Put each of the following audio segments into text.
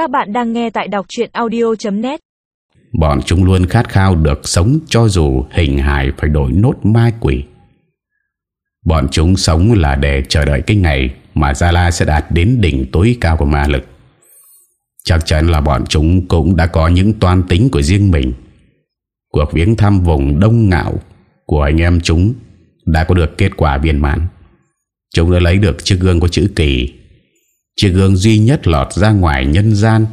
Các bạn đang nghe tại đọc truyện audio.net Bọn chúng luôn khát khao được sống cho dù hình hài phải đổi nốt ma quỷ. Bọn chúng sống là để chờ đợi cái ngày mà Gia La sẽ đạt đến đỉnh tối cao của ma lực. Chắc chắn là bọn chúng cũng đã có những toan tính của riêng mình. Cuộc viếng thăm vùng đông ngạo của anh em chúng đã có được kết quả viên mãn. Chúng đã lấy được chiếc gương có chữ kỳ, chiếc gương duy nhất lọt ra ngoài nhân gian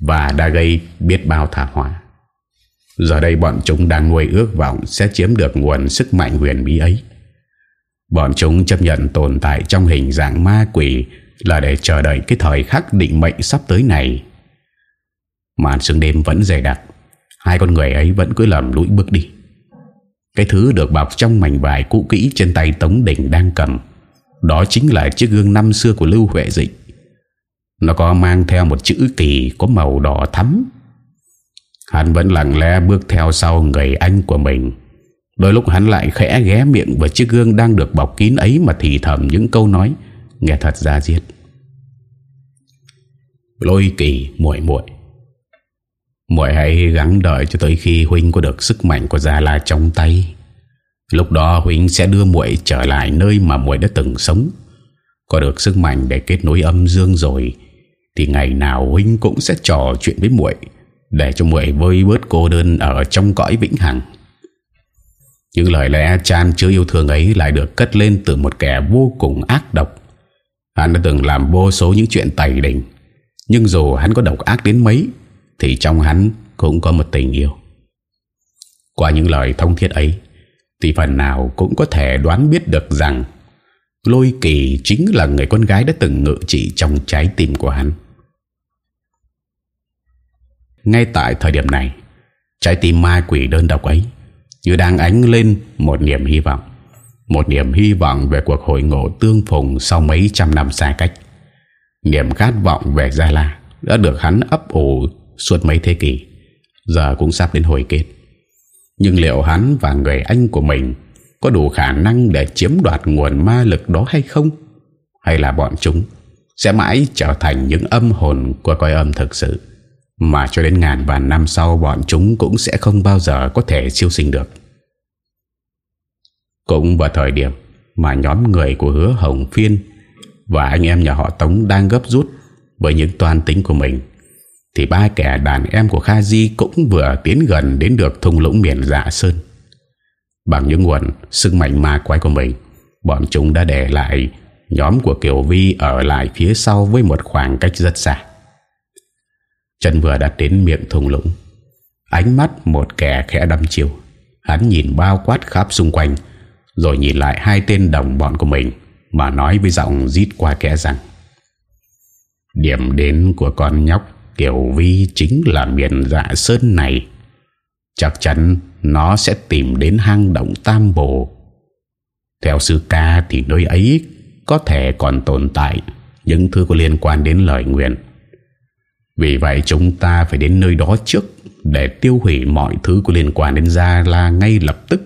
và đã gây biết bao thảm họa. Giờ đây bọn chúng đang nuôi ước vọng sẽ chiếm được nguồn sức mạnh huyền bí ấy. Bọn chúng chấp nhận tồn tại trong hình dạng ma quỷ là để chờ đợi cái thời khắc định mệnh sắp tới này. Màn sương đêm vẫn dày đặc, hai con người ấy vẫn cứ lầm lũi bước đi. Cái thứ được bọc trong mảnh vải cũ kỹ trên tay Tống Đình đang cầm, đó chính là chiếc gương năm xưa của Lưu Huệ Dịch. Nó có mang theo một chữ kỳ, có màu đỏ thắm. Hắn vẫn lặng lẽ bước theo sau người anh của mình. Đôi lúc hắn lại khẽ ghé miệng vào chiếc gương đang được bọc kín ấy mà thì thầm những câu nói, nghe thật ra diết. Lôi kỳ, muội muội muội hãy gắng đợi cho tới khi huynh có được sức mạnh của Gia La trong tay. Lúc đó huynh sẽ đưa muội trở lại nơi mà muội đã từng sống. Có được sức mạnh để kết nối âm dương rồi thì ngày nào huynh cũng sẽ trò chuyện với muội để cho muội vơi bớt cô đơn ở trong cõi vĩnh hằng. Những lời lẽ chan chứa yêu thương ấy lại được cất lên từ một kẻ vô cùng ác độc. Hắn đã từng làm vô số những chuyện tày đình. Nhưng dù hắn có độc ác đến mấy, thì trong hắn cũng có một tình yêu. Qua những lời thông thiết ấy, thì phần nào cũng có thể đoán biết được rằng Lôi Kỳ chính là người con gái đã từng ngự trị trong trái tim của hắn. Ngay tại thời điểm này, trái tim ma quỷ đơn độc ấy như đang ánh lên một niềm hy vọng. Một niềm hy vọng về cuộc hội ngộ tương phùng sau mấy trăm năm xa cách. Niềm khát vọng về Gia La đã được hắn ấp ủ suốt mấy thế kỷ, giờ cũng sắp đến hồi kết. Nhưng liệu hắn và người anh của mình có đủ khả năng để chiếm đoạt nguồn ma lực đó hay không? Hay là bọn chúng sẽ mãi trở thành những âm hồn của coi âm thực sự mà cho đến ngàn vạn năm sau, bọn chúng cũng sẽ không bao giờ có thể siêu sinh được. Cũng vào thời điểm mà nhóm người của hứa Hồng Phiên và anh em nhà họ Tống đang gấp rút với những toan tính của mình thì ba kẻ đàn em của Kha Di cũng vừa tiến gần đến được thung lũng miền dạ sơn. Bằng những nguồn sức mạnh ma quái của mình, bọn chúng đã để lại nhóm của Kiều Vi ở lại phía sau với một khoảng cách rất xa. Chân vừa đặt đến miệng thung lũng, ánh mắt một kẻ khẽ đâm chiều. Hắn nhìn bao quát khắp xung quanh, rồi nhìn lại hai tên đồng bọn của mình mà nói với giọng rít qua kẻ rằng Điểm đến của con nhóc Kiều Vi chính là miền dạ sơn này. Chắc chắn nó sẽ tìm đến hang động Tam Bồ. Theo sư ca thì nơi ấy có thể còn tồn tại những thứ có liên quan đến lời nguyện. Vì vậy chúng ta phải đến nơi đó trước để tiêu hủy mọi thứ có liên quan đến Gia La ngay lập tức.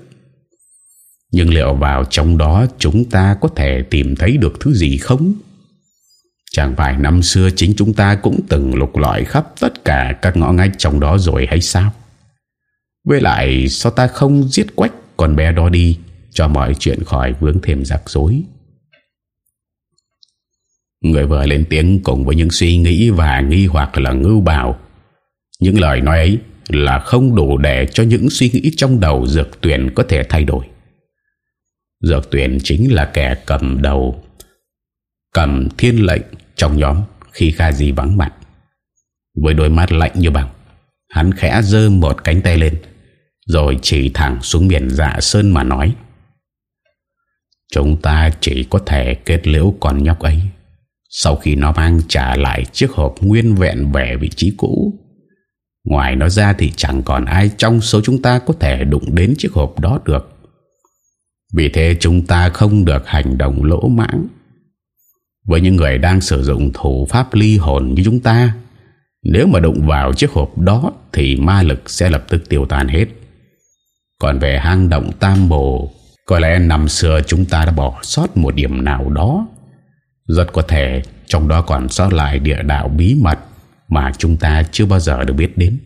Nhưng liệu vào trong đó chúng ta có thể tìm thấy được thứ gì không? Chẳng phải năm xưa chính chúng ta cũng từng lục lọi khắp tất cả các ngõ ngách trong đó rồi hay sao? Với lại sao ta không giết quách con bé đó đi cho mọi chuyện khỏi vướng thêm rắc rối? Người vừa lên tiếng cùng với những suy nghĩ và nghi hoặc là ngưu bào. Những lời nói ấy là không đủ để cho những suy nghĩ trong đầu dược tuyển có thể thay đổi. Dược tuyển chính là kẻ cầm đầu, cầm thiên lệnh trong nhóm khi Kha Di vắng mặt. Với đôi mắt lạnh như bằng, hắn khẽ dơ một cánh tay lên, rồi chỉ thẳng xuống biển dạ sơn mà nói. Chúng ta chỉ có thể kết liễu con nhóc ấy sau khi nó mang trả lại chiếc hộp nguyên vẹn về vị trí cũ. Ngoài nó ra thì chẳng còn ai trong số chúng ta có thể đụng đến chiếc hộp đó được. Vì thế chúng ta không được hành động lỗ mãng. Với những người đang sử dụng thủ pháp ly hồn như chúng ta, nếu mà đụng vào chiếc hộp đó thì ma lực sẽ lập tức tiêu tan hết. Còn về hang động tam bồ, có lẽ năm xưa chúng ta đã bỏ sót một điểm nào đó rất có thể trong đó còn sót lại địa đạo bí mật mà chúng ta chưa bao giờ được biết đến.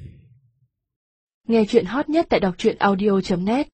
Nghe chuyện hot nhất tại đọc audio.net